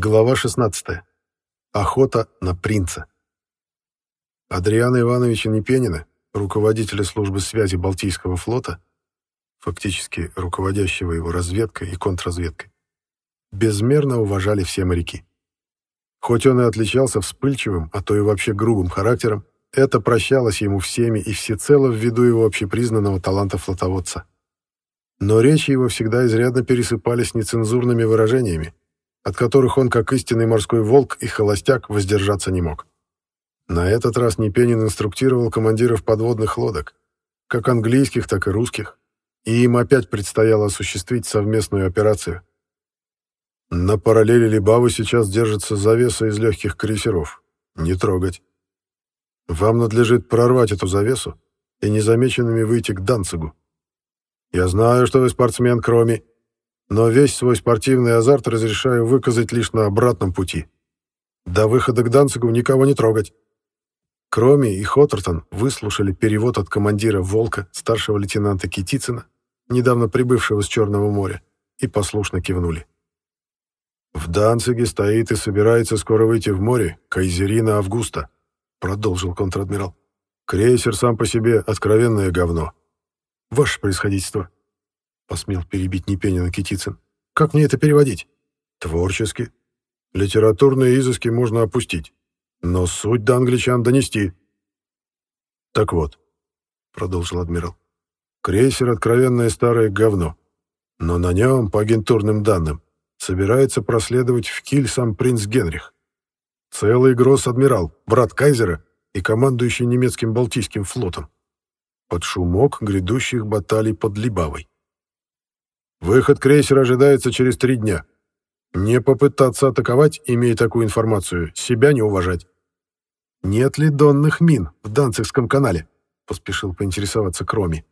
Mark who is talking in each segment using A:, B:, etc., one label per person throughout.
A: Глава 16. Охота на принца. Адриана Ивановича Непенина, руководителя службы связи Балтийского флота, фактически руководящего его разведкой и контрразведкой, безмерно уважали все моряки. Хоть он и отличался вспыльчивым, а то и вообще грубым характером, это прощалось ему всеми и всецело ввиду его общепризнанного таланта флотоводца. Но речи его всегда изрядно пересыпались нецензурными выражениями, от которых он, как истинный морской волк и холостяк, воздержаться не мог. На этот раз Непенин инструктировал командиров подводных лодок, как английских, так и русских, и им опять предстояло осуществить совместную операцию. На параллели Либавы сейчас держится завеса из легких крейсеров. Не трогать. Вам надлежит прорвать эту завесу и незамеченными выйти к Данцигу. Я знаю, что вы спортсмен, кроме но весь свой спортивный азарт разрешаю выказать лишь на обратном пути. До выхода к Данцигу никого не трогать. Кроме и Хоттертон выслушали перевод от командира «Волка» старшего лейтенанта Китицына, недавно прибывшего с Черного моря, и послушно кивнули. «В Данциге стоит и собирается скоро выйти в море Кайзерина Августа», продолжил контр-адмирал. «Крейсер сам по себе откровенное говно. Ваше происходительство, посмел перебить Непенина Китицын. «Как мне это переводить?» «Творчески. Литературные изыски можно опустить, но суть до англичан донести». «Так вот», — продолжил адмирал, — «крейсер — откровенное старое говно, но на нем, по агентурным данным, собирается проследовать в Киль сам принц Генрих. Целый гросс-адмирал, брат Кайзера и командующий немецким Балтийским флотом. Под шумок грядущих баталий под Либавой. Выход крейсера ожидается через три дня. Не попытаться атаковать, имея такую информацию, себя не уважать. «Нет ли донных мин в Данцигском канале?» — поспешил поинтересоваться Кроми.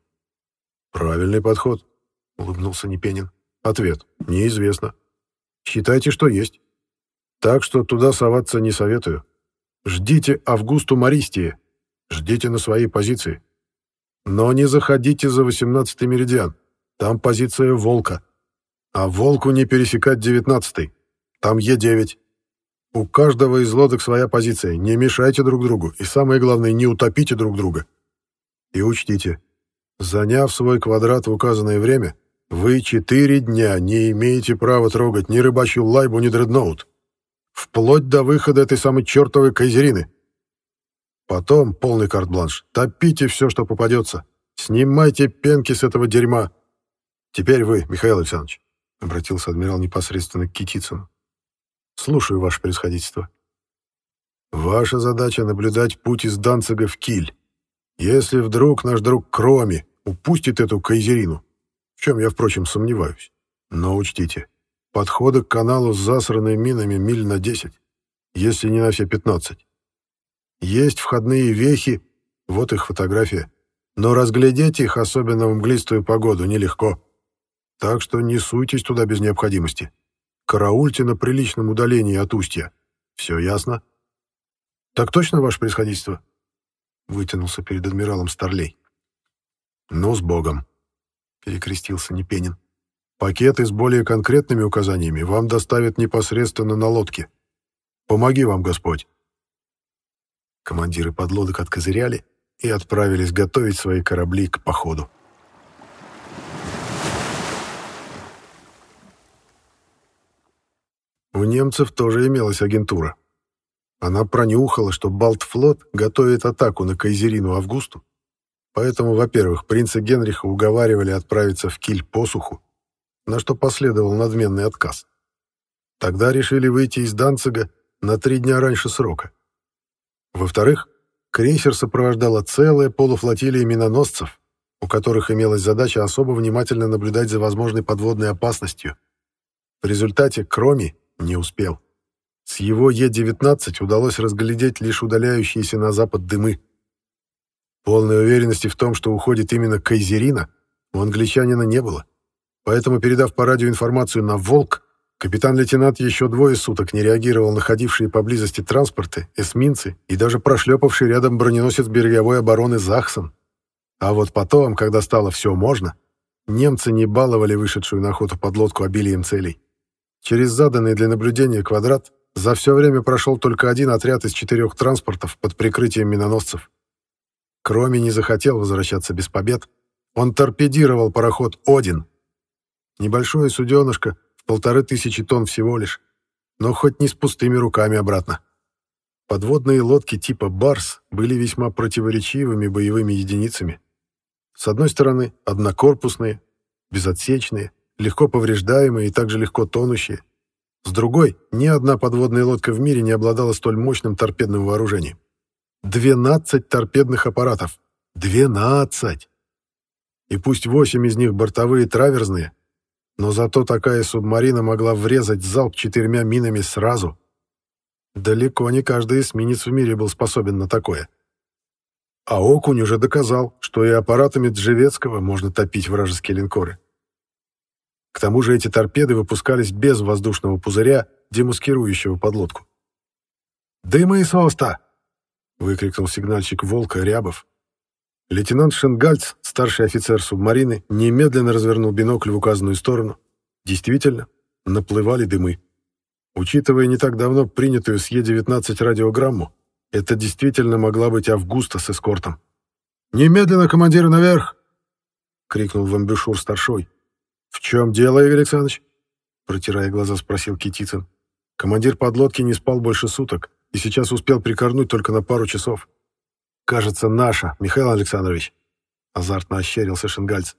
A: «Правильный подход», — улыбнулся Непенин. «Ответ. Неизвестно. Считайте, что есть. Так что туда соваться не советую. Ждите Августу Маристии. Ждите на своей позиции. Но не заходите за 18-й меридиан. Там позиция «Волка». А «Волку» не пересекать девятнадцатый. Там Е9. У каждого из лодок своя позиция. Не мешайте друг другу. И самое главное, не утопите друг друга. И учтите, заняв свой квадрат в указанное время, вы четыре дня не имеете права трогать ни рыбачью лайбу, ни дредноут. Вплоть до выхода этой самой чертовой кайзерины. Потом, полный карт-бланш, топите все, что попадется. Снимайте пенки с этого дерьма. «Теперь вы, Михаил Александрович», — обратился адмирал непосредственно к Китицыну. «Слушаю, ваше происходительство». «Ваша задача — наблюдать путь из Данцига в Киль. Если вдруг наш друг Кроми упустит эту кайзерину, в чем я, впрочем, сомневаюсь, но учтите, подходы к каналу с засранными минами миль на 10, если не на все 15. Есть входные вехи, вот их фотография, но разглядеть их, особенно в мглистую погоду, нелегко. Так что не суйтесь туда без необходимости. Караульте на приличном удалении от устья. Все ясно? Так точно, ваше происходительство? Вытянулся перед адмиралом Старлей. Ну, с Богом, перекрестился Непенин. Пакеты с более конкретными указаниями вам доставят непосредственно на лодке. Помоги вам, Господь. Командиры подлодок откозыряли и отправились готовить свои корабли к походу. Немцев тоже имелась агентура. Она пронюхала, что Балтфлот готовит атаку на Кайзерину Августу, поэтому, во-первых, принца Генриха уговаривали отправиться в Киль посуху, на что последовал надменный отказ. Тогда решили выйти из Данцига на три дня раньше срока. Во-вторых, крейсер сопровождала целая полуфлотилия миноносцев, у которых имелась задача особо внимательно наблюдать за возможной подводной опасностью. В результате Кроми не успел. С его Е-19 удалось разглядеть лишь удаляющиеся на запад дымы. Полной уверенности в том, что уходит именно Кайзерина, у англичанина не было. Поэтому, передав по радио информацию на «Волк», капитан-лейтенант еще двое суток не реагировал на ходившие поблизости транспорты, эсминцы и даже прошлепавший рядом броненосец береговой обороны «Захсон». А вот потом, когда стало все можно, немцы не баловали вышедшую на охоту подлодку обилием целей. Через заданный для наблюдения квадрат за все время прошел только один отряд из четырех транспортов под прикрытием миноносцев. Кроме не захотел возвращаться без побед, он торпедировал пароход «Один». Небольшое суденышко в полторы тысячи тонн всего лишь, но хоть не с пустыми руками обратно. Подводные лодки типа «Барс» были весьма противоречивыми боевыми единицами. С одной стороны, однокорпусные, безотсечные, легко повреждаемые и также легко тонущие. С другой, ни одна подводная лодка в мире не обладала столь мощным торпедным вооружением. 12 торпедных аппаратов. 12! И пусть 8 из них бортовые траверзные, но зато такая субмарина могла врезать залп четырьмя минами сразу — Далеко не каждый эсминец в мире был способен на такое. А Окунь уже доказал, что и аппаратами Джевецкого можно топить вражеские линкоры. К тому же эти торпеды выпускались без воздушного пузыря, демаскирующего подлодку. «Дыма и соста!» — выкрикнул сигнальщик «Волка» Рябов. Лейтенант Шенгальц, старший офицер субмарины, немедленно развернул бинокль в указанную сторону. Действительно, наплывали дымы. Учитывая не так давно принятую с Е-19 радиограмму, это действительно могла быть Августа с эскортом. «Немедленно, командир, наверх!» — крикнул вамбюшур старшой. «В чем дело, Игорь Александрович?» — протирая глаза, спросил Китицын. Командир подлодки не спал больше суток и сейчас успел прикорнуть только на пару часов. «Кажется, наша, Михаил Александрович», — азартно ощерился Шенгальц.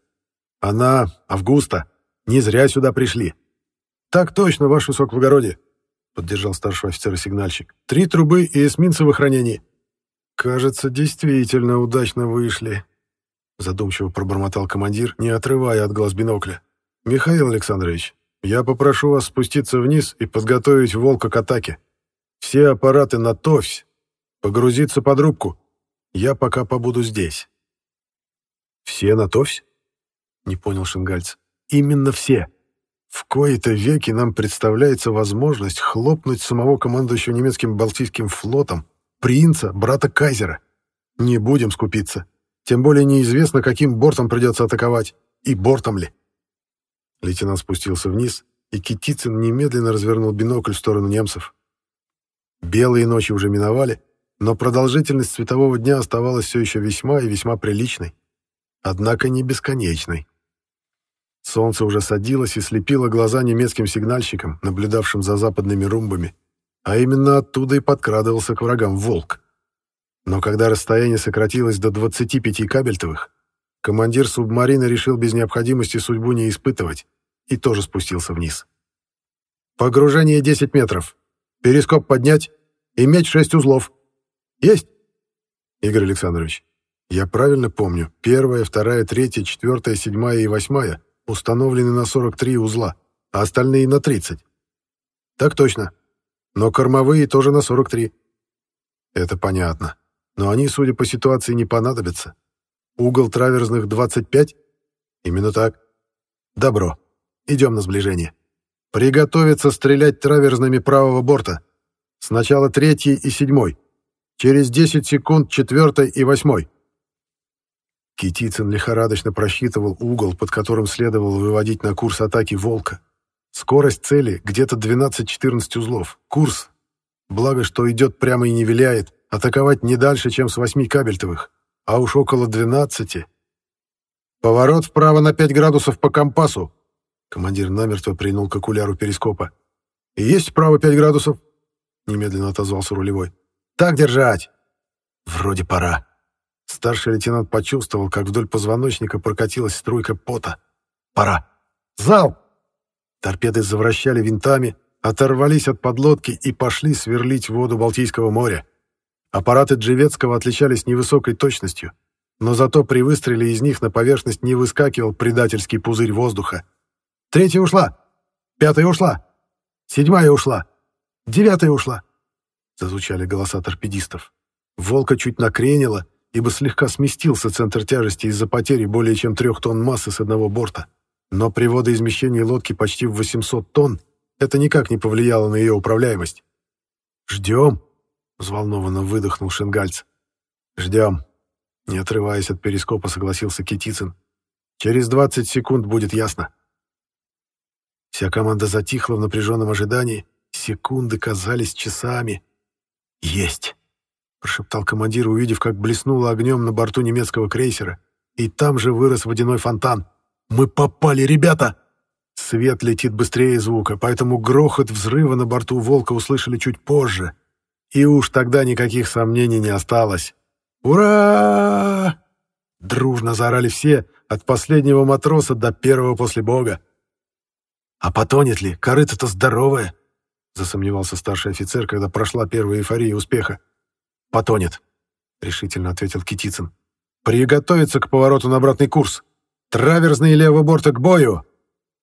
A: «Она, Августа, не зря сюда пришли». «Так точно, ваше высокоблагородие», поддержал старший офицер-сигнальщик. «Три трубы и эсминцы в охранении». «Кажется, действительно удачно вышли», — задумчиво пробормотал командир, не отрывая от глаз бинокля. «Михаил Александрович, я попрошу вас спуститься вниз и подготовить «Волка» к атаке. Все аппараты на ТОВСь. Погрузиться под рубку. Я пока побуду здесь». «Все на ТОВСь?» — не понял Шингальц. «Именно все. В кои-то веки нам представляется возможность хлопнуть самого командующего немецким Балтийским флотом, принца, брата Кайзера. Не будем скупиться. Тем более неизвестно, каким бортом придется атаковать, и бортом ли. Лейтенант спустился вниз, и Китицын немедленно развернул бинокль в сторону немцев. Белые ночи уже миновали, но продолжительность светового дня оставалась все еще весьма и весьма приличной. Однако не бесконечной. Солнце уже садилось и слепило глаза немецким сигнальщикам, наблюдавшим за западными румбами, а именно оттуда и подкрадывался к врагам волк. Но когда расстояние сократилось до 25 кабельтовых, командир субмарины решил без необходимости судьбу не испытывать и тоже спустился вниз. «Погружение 10 метров. Перископ поднять. Иметь 6 узлов. Есть?» «Игорь Александрович, я правильно помню, первая, вторая, третья, четвертая, седьмая и восьмая установлены на 43 узла, а остальные на 30. Так точно. Но кормовые тоже на 43. Это понятно. Но они, судя по ситуации, не понадобятся. Угол траверзных 25? Именно так. Добро. Идем на сближение. Приготовиться стрелять траверзными правого борта. Сначала третий и седьмой. Через 10 секунд четвертый и восьмой. Китицын лихорадочно просчитывал угол, под которым следовало выводить на курс атаки «Волка». Скорость цели где-то 12-14 узлов. Курс, благо что идет прямо и не виляет, атаковать не дальше, чем с 8 кабельтовых, а уж около 12. «Поворот вправо на 5 градусов по компасу», командир намертво принул к окуляру перископа. «Есть вправо 5 градусов?» немедленно отозвался рулевой. «Так держать!» «Вроде пора», Старший лейтенант почувствовал, как вдоль позвоночника прокатилась струйка пота. «Пора! Зал!» Торпеды завращали винтами, оторвались от подлодки и пошли сверлить воду Балтийского моря. Аппараты Джевецкого отличались невысокой точностью, но зато при выстреле из них на поверхность не выскакивал предательский пузырь воздуха. «Третья ушла! Пятая ушла! Седьмая ушла! Девятая ушла!» Зазвучали голоса торпедистов. Волка чуть накренило — ибо слегка сместился центр тяжести из-за потери более чем трех тонн массы с одного борта. Но при водоизмещении лодки почти в 800 тонн это никак не повлияло на ее управляемость. «Ждем», — взволнованно выдохнул Шенгальц. «Ждем», — не отрываясь от перископа, согласился Китицын. «Через 20 секунд будет ясно». Вся команда затихла в напряженном ожидании. Секунды казались часами. «Есть!» — прошептал командир, увидев, как блеснуло огнем на борту немецкого крейсера. И там же вырос водяной фонтан. «Мы попали, ребята!» Свет летит быстрее звука, поэтому грохот взрыва на борту «Волка» услышали чуть позже. И уж тогда никаких сомнений не осталось. «Ура!» Дружно заорали все, от последнего матроса до первого после бога. «А потонет ли? Корыто-то здоровое!» засомневался старший офицер, когда прошла первая эйфория успеха. «Потонет», — решительно ответил Китицын. «Приготовиться к повороту на обратный курс. Траверзный левого борта к бою!»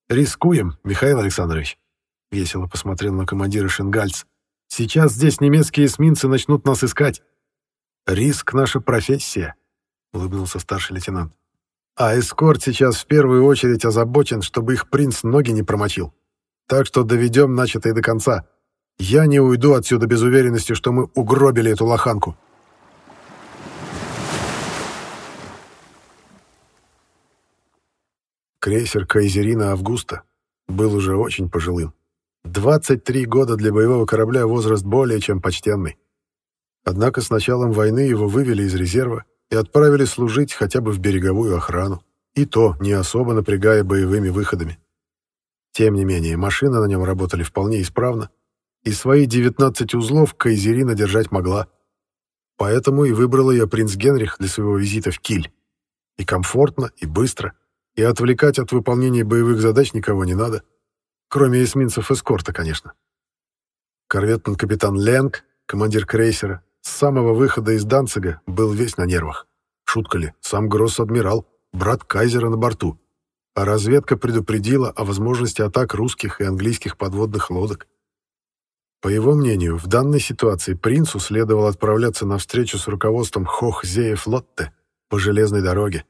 A: «Рискуем, Михаил Александрович», — весело посмотрел на командира Шенгальц. «Сейчас здесь немецкие эсминцы начнут нас искать. Риск — наша профессия», — улыбнулся старший лейтенант. «А эскорт сейчас в первую очередь озабочен, чтобы их принц ноги не промочил. Так что доведем начатое до конца. Я не уйду отсюда без уверенности, что мы угробили эту лоханку». Крейсер «Кайзерина Августа» был уже очень пожилым. 23 года для боевого корабля возраст более чем почтенный. Однако с началом войны его вывели из резерва и отправили служить хотя бы в береговую охрану, и то не особо напрягая боевыми выходами. Тем не менее, машины на нем работали вполне исправно, и свои 19 узлов Кайзерина держать могла. Поэтому и выбрал ее принц Генрих для своего визита в Киль. И комфортно, и быстро — и отвлекать от выполнения боевых задач никого не надо. Кроме эсминцев эскорта, конечно. Корветный капитан Ленг, командир крейсера, с самого выхода из Данцига был весь на нервах. Шутка ли, сам гросс-адмирал, брат Кайзера на борту. А разведка предупредила о возможности атак русских и английских подводных лодок. По его мнению, в данной ситуации принцу следовало отправляться на встречу с руководством Хох-Зея-Флотте по железной дороге,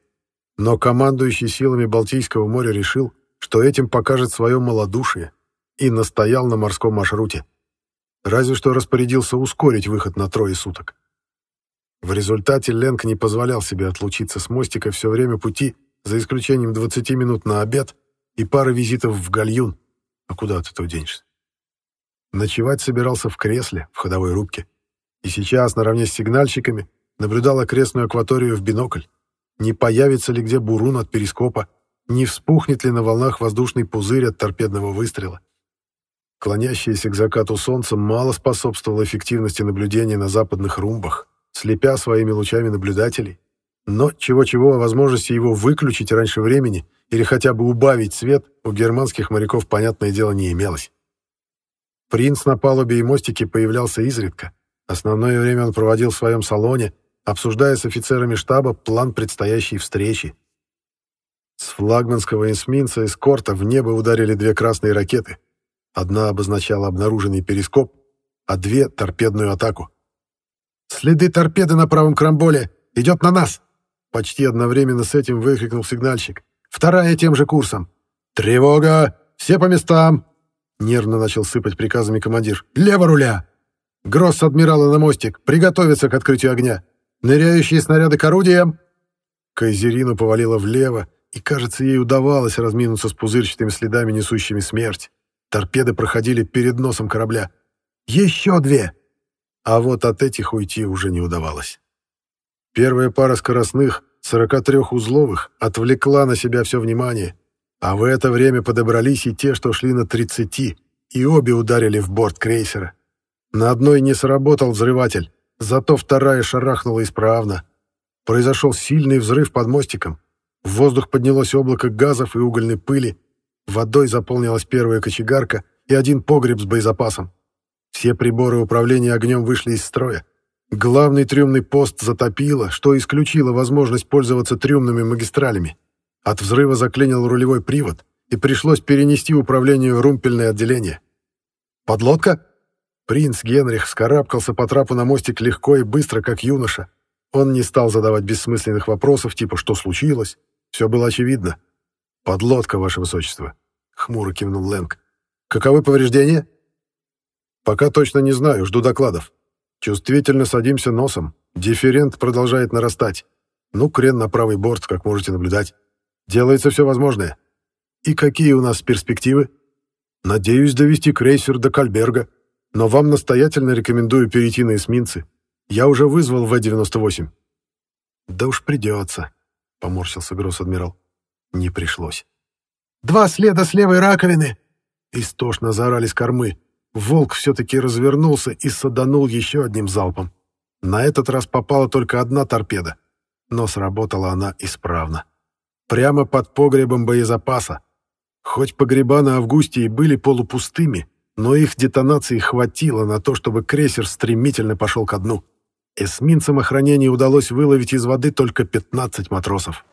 A: но командующий силами Балтийского моря решил, что этим покажет свое малодушие, и настоял на морском маршруте. Разве что распорядился ускорить выход на трое суток. В результате Ленк не позволял себе отлучиться с мостика все время пути, за исключением 20 минут на обед и пары визитов в гальюн. А куда ты то денешься? Ночевать собирался в кресле, в ходовой рубке. И сейчас, наравне с сигнальщиками, наблюдал окрестную акваторию в бинокль. Не появится ли где бурун от перископа? Не вспухнет ли на волнах воздушный пузырь от торпедного выстрела? Клонящееся к закату солнце мало способствовало эффективности наблюдения на западных румбах, слепя своими лучами наблюдателей. Но чего-чего о возможности его выключить раньше времени или хотя бы убавить свет у германских моряков, понятное дело, не имелось. Принц на палубе и мостике появлялся изредка. Основное время он проводил в своем салоне, обсуждая с офицерами штаба план предстоящей встречи. С флагманского эсминца эскорта в небо ударили две красные ракеты. Одна обозначала обнаруженный перископ, а две — торпедную атаку. «Следы торпеды на правом крамболе! Идет на нас!» Почти одновременно с этим выкрикнул сигнальщик. «Вторая тем же курсом!» «Тревога! Все по местам!» Нервно начал сыпать приказами командир. «Лево руля! Гросс адмирала на мостик! Приготовиться к открытию огня!» Ныряющие снаряды к орудиям!» Кайзерину повалило влево, и, кажется, ей удавалось разминуться с пузырчатыми следами, несущими смерть. Торпеды проходили перед носом корабля. «Еще две!» А вот от этих уйти уже не удавалось. Первая пара скоростных, 43-узловых, отвлекла на себя все внимание, а в это время подобрались и те, что шли на 30, и обе ударили в борт крейсера. На одной не сработал взрыватель, Зато вторая шарахнула исправно. Произошел сильный взрыв под мостиком. В воздух поднялось облако газов и угольной пыли. Водой заполнилась первая кочегарка и один погреб с боезапасом. Все приборы управления огнем вышли из строя. Главный трюмный пост затопило, что исключило возможность пользоваться трюмными магистралями. От взрыва заклинил рулевой привод, и пришлось перенести управление в румпельное отделение. «Подлодка?» Принц Генрих вскарабкался по трапу на мостик легко и быстро, как юноша. Он не стал задавать бессмысленных вопросов, типа «что случилось?». Все было очевидно. «Подлодка, ваше высочество», — хмуро кивнул Лэнг. «Каковы повреждения?» «Пока точно не знаю, жду докладов. Чувствительно садимся носом. Дифферент продолжает нарастать. Ну, крен на правый борт, как можете наблюдать. Делается все возможное. И какие у нас перспективы?» Надеюсь довести крейсер до Кальберга, но вам настоятельно рекомендую перейти на эсминцы. Я уже вызвал В-98». «Да уж придется», — поморщился гросс-адмирал. Не пришлось. «Два следа с левой раковины!» Истошно заорали с кормы. Волк все-таки развернулся и саданул еще одним залпом. На этот раз попала только одна торпеда, но сработала она исправно. Прямо под погребом боезапаса. Хоть погреба на Августе и были полупустыми, но их детонации хватило на то, чтобы крейсер стремительно пошел ко дну. Эсминцам охранения удалось выловить из воды только 15 матросов.